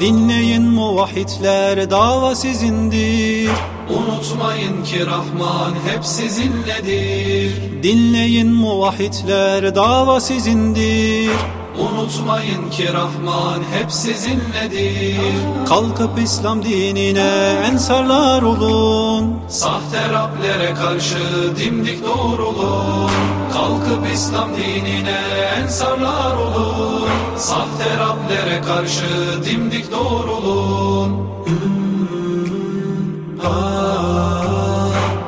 Dinleyin muvahhidler dava sizindir Unutmayın ki Rahman hep sizinledir. Dinleyin muvahhidler dava sizindir Unutmayın ki Rahman hep sizinledir. Kalkıp İslam dinine ensarlar olun Sahte Rablere karşı dimdik doğrulun. Kalkıp İslam dinine ensarlar olun. Sahte Rablere karşı dimdik doğrulun.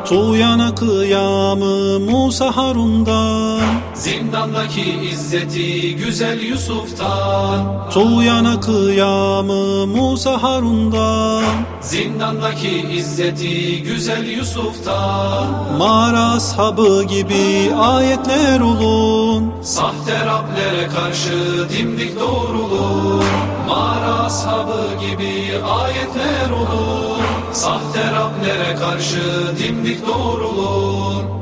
Tuğyana kıyamı Musa Harun'dan. Zindandaki izzeti güzel Yusuf'tan. Tuğyana kıyamı Musa Harun'dan. Zindandaki izzeti güzel Yusuf'tan. Mağara ashabı gibi ayetler olun. Sahte Rablere karşı dimdik doğrulun. Mağara ashabı gibi ayetler olun Sahte Rablere karşı dimdik doğrulun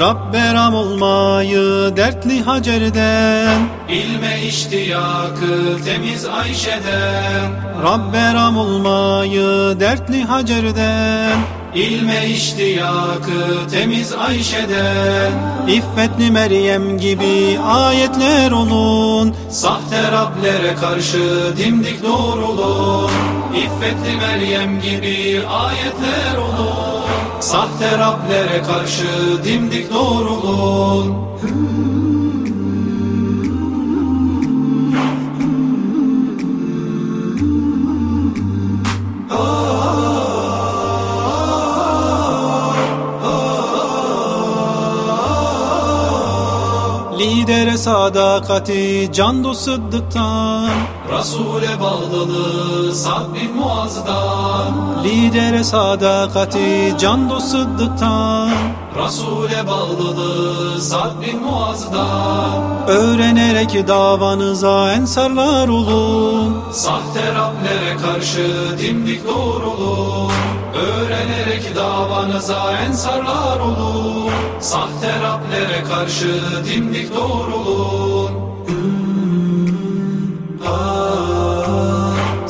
Rabberam olmayı dertli Hacer'den. İlme iştiyakı temiz Ayşe'den. Rabberam olmayı dertli Hacer'den İlme iştiyakı temiz Ayşe'den İffetli Meryem gibi ayetler olun. Sahte Rablere karşı dimdik doğrulun. İffetli Meryem gibi ayetler olun. Sahte Rablere karşı dimdik doğrulun Lidere sadakati can dost sıddıktan. Resul'e bağlılığı Sad bin Muaz'dan. Lidere sadakati can dost sıddıktan. Resul'e bağlılığı Sad bin Muaz'dan. Öğrenerek davanıza ensarlar olun. Sahte Rablere karşı dimdik doğrulun. Öğrenerek davanıza ensarlar olun Sahte Rablere karşı dimdik doğrulun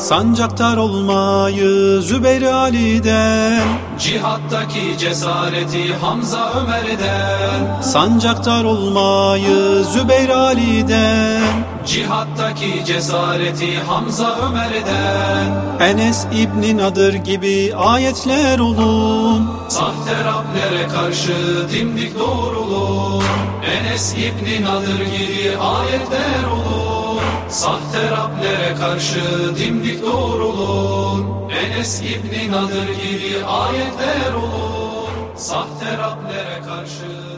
Sancaktar olmayı Zübeyir Ali'den. Cihattaki cesareti Hamza Ömer'den. Sancaktar olmayı Zübeyir Ali'den. Cihattaki cesareti Hamza Ömer'den. Enes İbni Nadır gibi ayetler olun. Sahte Rablere karşı dimdik doğrulun. Enes İbni Nadır gibi ayetler olun Sahte Rablere karşı dimdik doğrulun Enes İbni Nadır gibi ayetler olun Sahte Rablere karşı